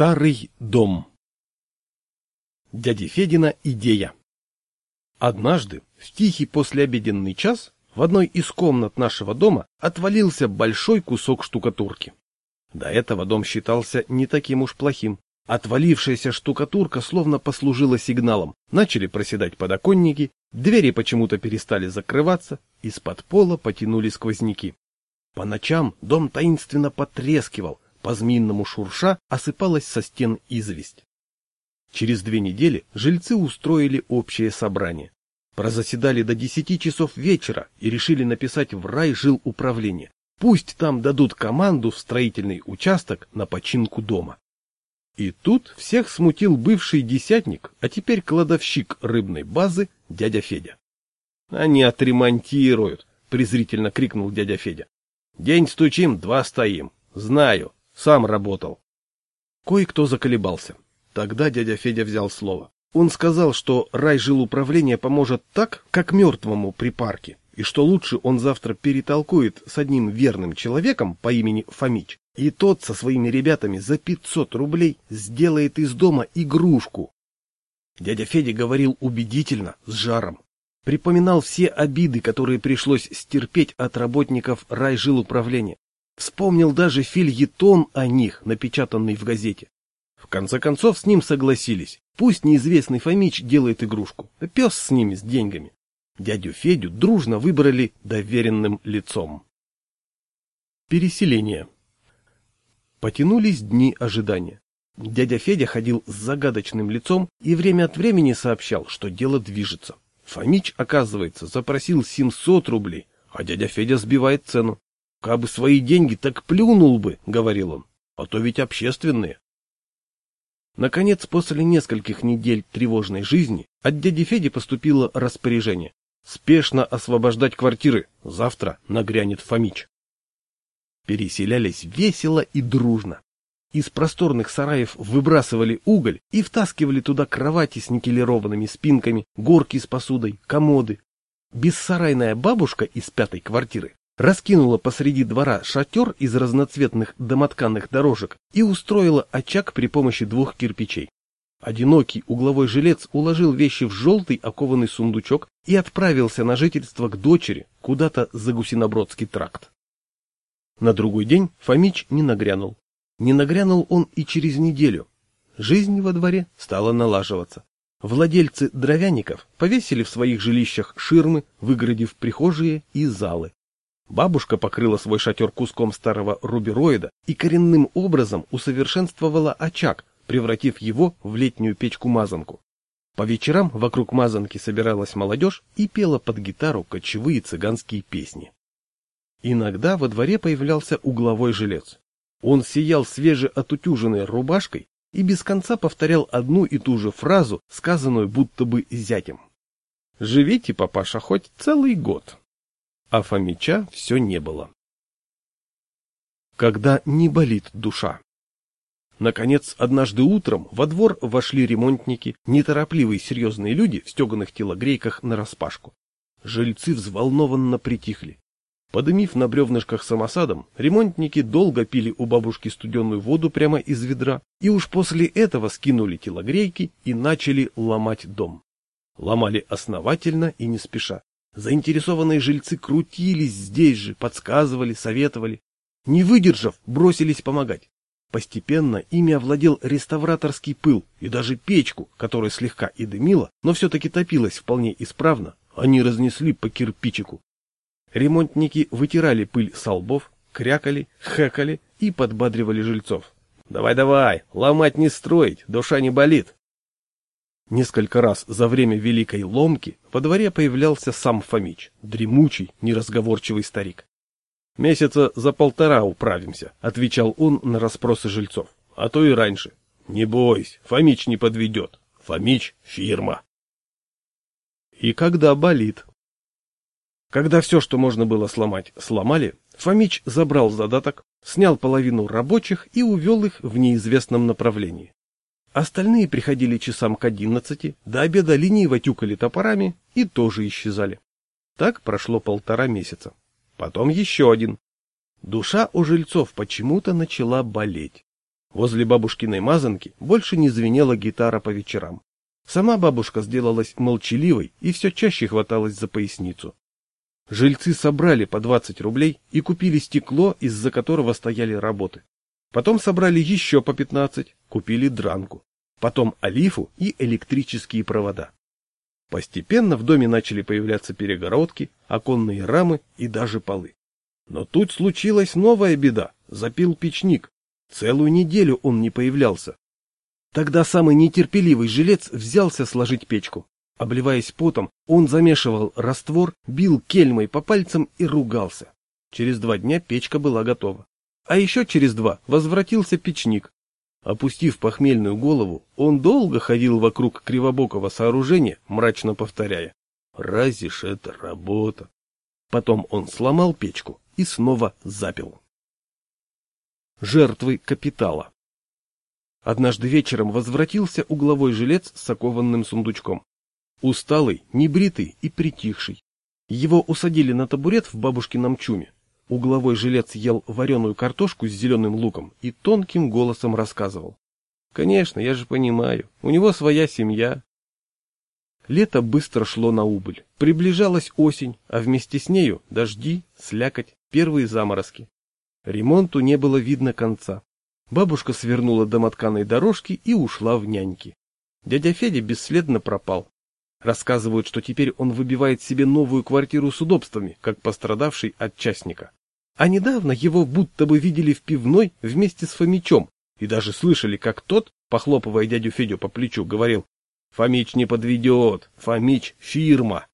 Старый дом Дяди Федина идея Однажды, в тихий послеобеденный час, в одной из комнат нашего дома отвалился большой кусок штукатурки. До этого дом считался не таким уж плохим. Отвалившаяся штукатурка словно послужила сигналом. Начали проседать подоконники, двери почему-то перестали закрываться, из-под пола потянули сквозняки. По ночам дом таинственно потрескивал, по-змеиному шурша осыпалась со стен известь. Через две недели жильцы устроили общее собрание. Прозаседали до десяти часов вечера и решили написать в рай жил управление. Пусть там дадут команду в строительный участок на починку дома. И тут всех смутил бывший десятник, а теперь кладовщик рыбной базы дядя Федя. — Они отремонтируют! — презрительно крикнул дядя Федя. — День стучим, два стоим. Знаю, сам работал. Кое-кто заколебался. Тогда дядя Федя взял слово. Он сказал, что рай жил управление поможет так, как мертвому при парке, и что лучше он завтра перетолкует с одним верным человеком по имени Фомич, и тот со своими ребятами за 500 рублей сделает из дома игрушку. Дядя Федя говорил убедительно, с жаром. Припоминал все обиды, которые пришлось стерпеть от работников рай жил управления. Вспомнил даже фильетон о них, напечатанный в газете. В конце концов с ним согласились. Пусть неизвестный Фомич делает игрушку, пес с ними, с деньгами. Дядю Федю дружно выбрали доверенным лицом. Переселение. Потянулись дни ожидания. Дядя Федя ходил с загадочным лицом и время от времени сообщал, что дело движется. Фомич, оказывается, запросил 700 рублей, а дядя Федя сбивает цену. Кабы свои деньги, так плюнул бы, — говорил он, — а то ведь общественные. Наконец, после нескольких недель тревожной жизни, от дяди Феди поступило распоряжение. Спешно освобождать квартиры, завтра нагрянет Фомич. Переселялись весело и дружно. Из просторных сараев выбрасывали уголь и втаскивали туда кровати с никелированными спинками, горки с посудой, комоды. Бессарайная бабушка из пятой квартиры раскинула посреди двора шатер из разноцветных домотканных дорожек и устроила очаг при помощи двух кирпичей. Одинокий угловой жилец уложил вещи в желтый окованный сундучок и отправился на жительство к дочери, куда-то за Гусинобродский тракт. На другой день Фомич не нагрянул. Не нагрянул он и через неделю. Жизнь во дворе стала налаживаться. Владельцы дровяников повесили в своих жилищах ширмы, выгородив прихожие и залы. Бабушка покрыла свой шатер куском старого рубероида и коренным образом усовершенствовала очаг, превратив его в летнюю печку-мазанку. По вечерам вокруг мазанки собиралась молодежь и пела под гитару кочевые цыганские песни. Иногда во дворе появлялся угловой жилец. Он сиял свежеотутюженной рубашкой и без конца повторял одну и ту же фразу, сказанную будто бы зятем. «Живите, папаша, хоть целый год, а Фомича все не было. Когда не болит душа. Наконец, однажды утром во двор вошли ремонтники, неторопливые серьезные люди в стеганых телогрейках нараспашку. Жильцы взволнованно притихли. Подымив на бревнышках самосадом, ремонтники долго пили у бабушки студеную воду прямо из ведра, и уж после этого скинули телогрейки и начали ломать дом. Ломали основательно и не спеша. Заинтересованные жильцы крутились здесь же, подсказывали, советовали. Не выдержав, бросились помогать. Постепенно ими овладел реставраторский пыл, и даже печку, которая слегка и дымила, но все-таки топилась вполне исправно, они разнесли по кирпичику. Ремонтники вытирали пыль со лбов, крякали, хэкали и подбадривали жильцов. «Давай-давай, ломать не строить, душа не болит, Несколько раз за время Великой Ломки во дворе появлялся сам Фомич, дремучий, неразговорчивый старик. «Месяца за полтора управимся», — отвечал он на расспросы жильцов. «А то и раньше. Не бойся, Фомич не подведет. Фомич — фирма». И когда болит. Когда все, что можно было сломать, сломали, Фомич забрал задаток, снял половину рабочих и увел их в неизвестном направлении. Остальные приходили часам к одиннадцати, до обеда лениво тюкали топорами и тоже исчезали. Так прошло полтора месяца. Потом еще один. Душа у жильцов почему-то начала болеть. Возле бабушкиной мазанки больше не звенела гитара по вечерам. Сама бабушка сделалась молчаливой и все чаще хваталась за поясницу. Жильцы собрали по 20 рублей и купили стекло, из-за которого стояли работы. Потом собрали еще по 15, купили дранку. Потом олифу и электрические провода. Постепенно в доме начали появляться перегородки, оконные рамы и даже полы. Но тут случилась новая беда. Запил печник. Целую неделю он не появлялся. Тогда самый нетерпеливый жилец взялся сложить печку. Обливаясь потом, он замешивал раствор, бил кельмой по пальцам и ругался. Через два дня печка была готова. А еще через два возвратился печник. Опустив похмельную голову, он долго ходил вокруг кривобокого сооружения, мрачно повторяя «Разве ж это работа?». Потом он сломал печку и снова запил. Жертвы капитала Однажды вечером возвратился угловой жилец с окованным сундучком. Усталый, небритый и притихший. Его усадили на табурет в бабушкином чуме. Угловой жилец ел вареную картошку с зеленым луком и тонким голосом рассказывал. «Конечно, я же понимаю, у него своя семья». Лето быстро шло на убыль. Приближалась осень, а вместе с нею дожди, слякоть, первые заморозки. Ремонту не было видно конца. Бабушка свернула домотканой дорожки и ушла в няньки. Дядя Федя бесследно пропал. Рассказывают, что теперь он выбивает себе новую квартиру с удобствами, как пострадавший от частника. А недавно его будто бы видели в пивной вместе с Фомичом и даже слышали, как тот, похлопывая дядю Федю по плечу, говорил «Фомич не подведет, Фомич — фирма».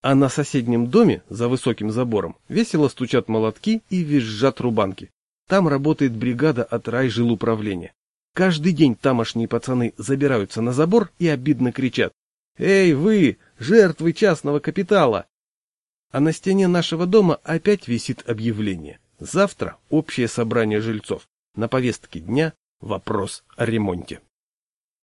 А на соседнем доме, за высоким забором, весело стучат молотки и визжат рубанки. Там работает бригада от райжилуправления. Каждый день тамошние пацаны забираются на забор и обидно кричат «Эй, вы, жертвы частного капитала!» А на стене нашего дома опять висит объявление. Завтра общее собрание жильцов. На повестке дня вопрос о ремонте.